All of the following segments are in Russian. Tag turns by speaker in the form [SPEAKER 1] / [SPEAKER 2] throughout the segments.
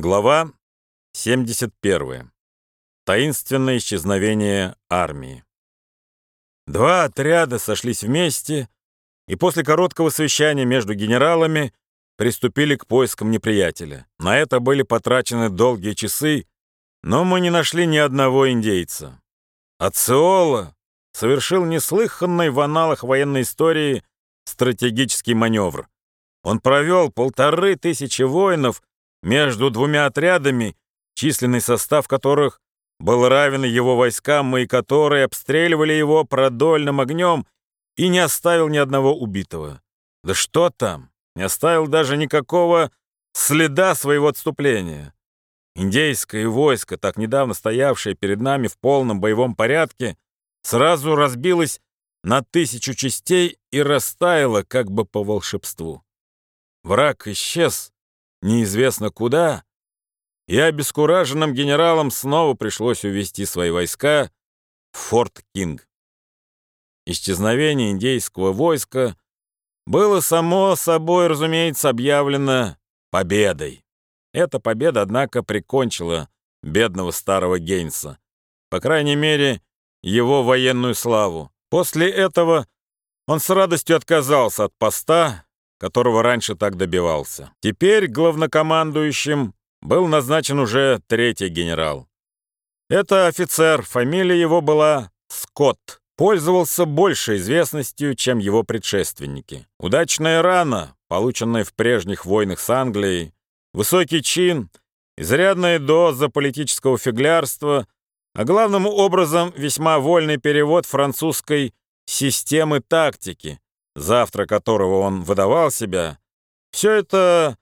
[SPEAKER 1] Глава 71. Таинственное исчезновение армии. Два отряда сошлись вместе и после короткого совещания между генералами приступили к поискам неприятеля. На это были потрачены долгие часы, но мы не нашли ни одного индейца. Ациола совершил неслыханный в аналах военной истории стратегический маневр. Он провел полторы тысячи воинов между двумя отрядами, численный состав которых был равен его войскам, и которые обстреливали его продольным огнем, и не оставил ни одного убитого. Да что там, не оставил даже никакого следа своего отступления. Индейское войско, так недавно стоявшее перед нами в полном боевом порядке, сразу разбилось на тысячу частей и растаяло как бы по волшебству. Враг исчез, неизвестно куда, и обескураженным генералам снова пришлось увести свои войска в Форт Кинг. Исчезновение индейского войска было само собой, разумеется, объявлено победой. Эта победа, однако, прикончила бедного старого Гейнса, по крайней мере, его военную славу. После этого он с радостью отказался от поста, которого раньше так добивался. Теперь главнокомандующим был назначен уже третий генерал. Это офицер, фамилия его была Скотт, пользовался большей известностью, чем его предшественники. Удачная рана, полученная в прежних войнах с Англией, высокий чин, изрядная доза политического фиглярства, а главным образом весьма вольный перевод французской системы тактики, завтра которого он выдавал себя, все это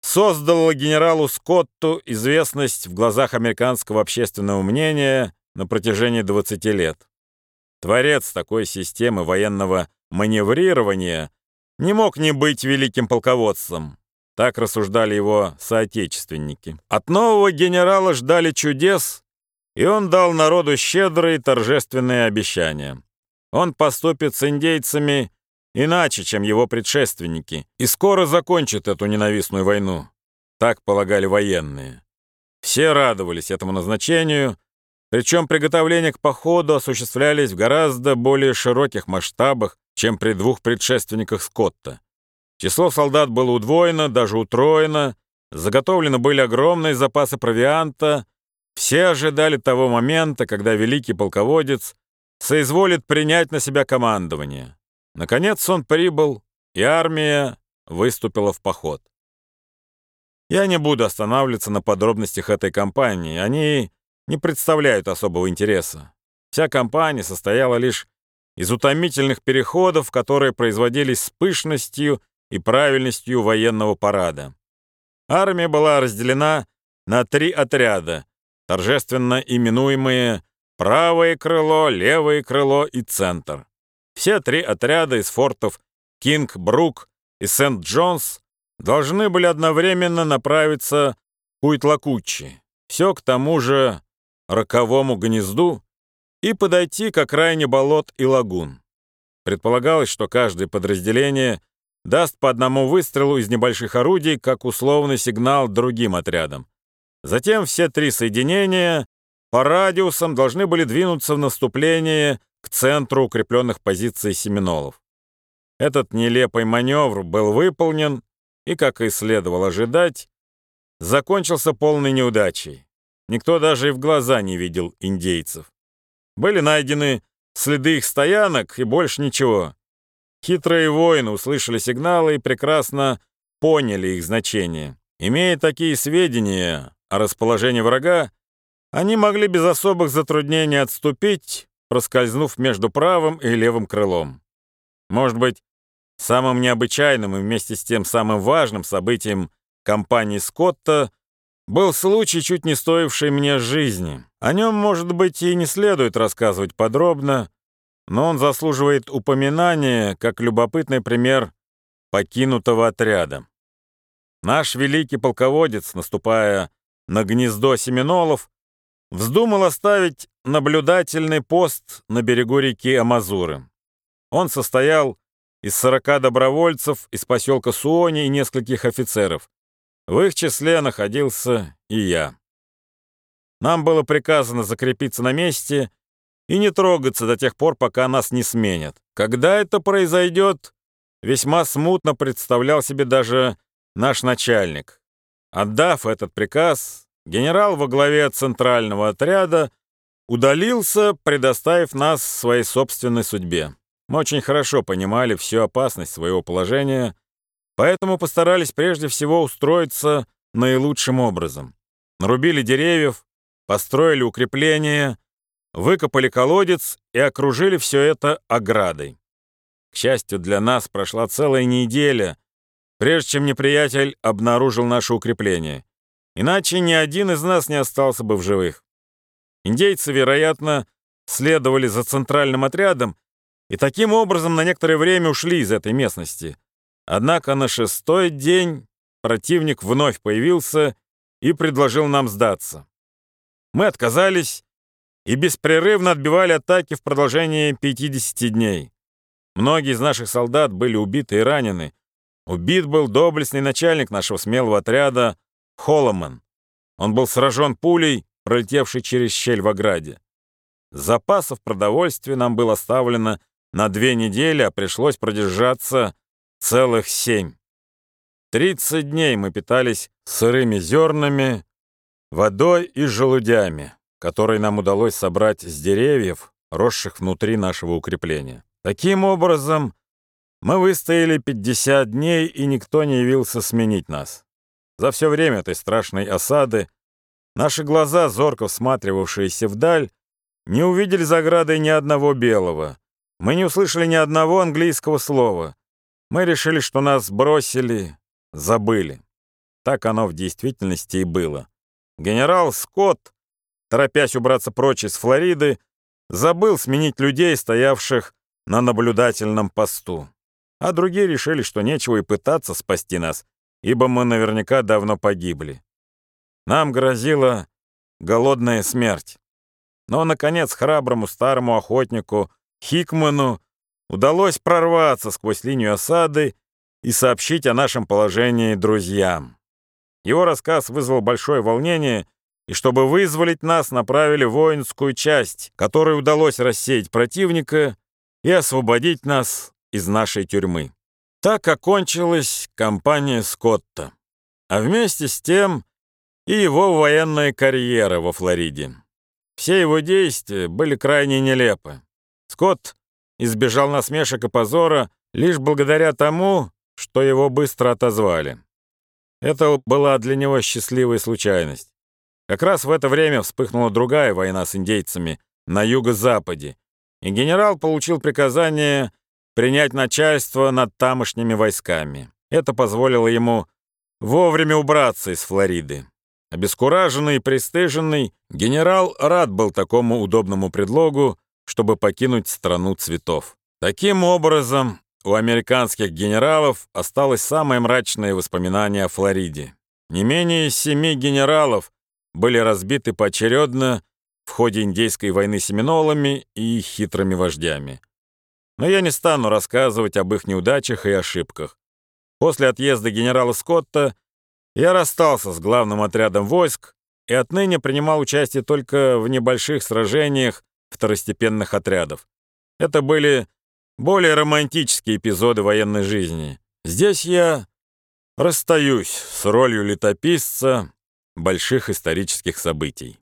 [SPEAKER 1] создало генералу Скотту известность в глазах американского общественного мнения на протяжении 20 лет. Творец такой системы военного маневрирования не мог не быть великим полководцем. Так рассуждали его соотечественники. От нового генерала ждали чудес, и он дал народу щедрые торжественные обещания. Он поступит с индейцами иначе, чем его предшественники, и скоро закончит эту ненавистную войну. Так полагали военные. Все радовались этому назначению, причем приготовления к походу осуществлялись в гораздо более широких масштабах, чем при двух предшественниках Скотта. Число солдат было удвоено, даже утроено, заготовлены были огромные запасы провианта, все ожидали того момента, когда великий полководец соизволит принять на себя командование. Наконец он прибыл, и армия выступила в поход. Я не буду останавливаться на подробностях этой кампании, они не представляют особого интереса. Вся кампания состояла лишь из утомительных переходов, которые производились с пышностью и правильностью военного парада. Армия была разделена на три отряда, торжественно именуемые «правое крыло», «левое крыло» и «центр». Все три отряда из фортов Кинг-Брук и Сент-Джонс должны были одновременно направиться к Уитлакучи, все к тому же роковому гнезду, и подойти к окраине болот и лагун. Предполагалось, что каждое подразделение даст по одному выстрелу из небольших орудий, как условный сигнал другим отрядам. Затем все три соединения по радиусам должны были двинуться в наступление к центру укрепленных позиций семинолов. Этот нелепый маневр был выполнен и, как и следовало ожидать, закончился полной неудачей. Никто даже и в глаза не видел индейцев. Были найдены следы их стоянок и больше ничего. Хитрые воины услышали сигналы и прекрасно поняли их значение. Имея такие сведения о расположении врага, они могли без особых затруднений отступить, проскользнув между правым и левым крылом. Может быть, самым необычайным и вместе с тем самым важным событием кампании Скотта был случай, чуть не стоивший мне жизни. О нем, может быть, и не следует рассказывать подробно, но он заслуживает упоминания как любопытный пример покинутого отряда. Наш великий полководец, наступая на гнездо Семенолов, вздумал оставить наблюдательный пост на берегу реки Амазуры. Он состоял из 40 добровольцев из поселка Суони и нескольких офицеров. В их числе находился и я. Нам было приказано закрепиться на месте и не трогаться до тех пор, пока нас не сменят. Когда это произойдет, весьма смутно представлял себе даже наш начальник. Отдав этот приказ, генерал во главе центрального отряда удалился, предоставив нас своей собственной судьбе. Мы очень хорошо понимали всю опасность своего положения, поэтому постарались прежде всего устроиться наилучшим образом. Нарубили деревьев, построили укрепления, выкопали колодец и окружили все это оградой. К счастью для нас, прошла целая неделя, прежде чем неприятель обнаружил наше укрепление. Иначе ни один из нас не остался бы в живых. Индейцы, вероятно, следовали за центральным отрядом и таким образом на некоторое время ушли из этой местности. Однако на шестой день противник вновь появился и предложил нам сдаться. Мы отказались и беспрерывно отбивали атаки в продолжении 50 дней. Многие из наших солдат были убиты и ранены. Убит был доблестный начальник нашего смелого отряда Холломан. Он был сражен пулей, пролетевшей через щель в ограде. Запасов продовольствия нам было оставлено на две недели, а пришлось продержаться целых семь. Тридцать дней мы питались сырыми зернами, водой и желудями, которые нам удалось собрать с деревьев, росших внутри нашего укрепления. Таким образом, мы выстояли 50 дней, и никто не явился сменить нас. За все время этой страшной осады наши глаза, зорко всматривавшиеся вдаль, не увидели за оградой ни одного белого. Мы не услышали ни одного английского слова. Мы решили, что нас бросили, забыли. Так оно в действительности и было. Генерал Скотт, торопясь убраться прочь из Флориды, забыл сменить людей, стоявших на наблюдательном посту. А другие решили, что нечего и пытаться спасти нас, ибо мы наверняка давно погибли. Нам грозила голодная смерть. Но, наконец, храброму старому охотнику Хикману удалось прорваться сквозь линию осады и сообщить о нашем положении друзьям. Его рассказ вызвал большое волнение, и чтобы вызволить нас, направили воинскую часть, которой удалось рассеять противника и освободить нас из нашей тюрьмы. Так окончилась кампания Скотта, а вместе с тем и его военная карьера во Флориде. Все его действия были крайне нелепы. Скотт избежал насмешек и позора лишь благодаря тому, что его быстро отозвали. Это была для него счастливая случайность. Как раз в это время вспыхнула другая война с индейцами на юго-западе, и генерал получил приказание принять начальство над тамошними войсками. Это позволило ему вовремя убраться из Флориды. Обескураженный и пристыженный, генерал рад был такому удобному предлогу, чтобы покинуть страну цветов. Таким образом, у американских генералов осталось самое мрачное воспоминание о Флориде. Не менее семи генералов были разбиты поочередно в ходе индейской войны семинолами и хитрыми вождями. Но я не стану рассказывать об их неудачах и ошибках. После отъезда генерала Скотта я расстался с главным отрядом войск и отныне принимал участие только в небольших сражениях второстепенных отрядов. Это были более романтические эпизоды военной жизни. Здесь я расстаюсь с ролью летописца больших исторических событий.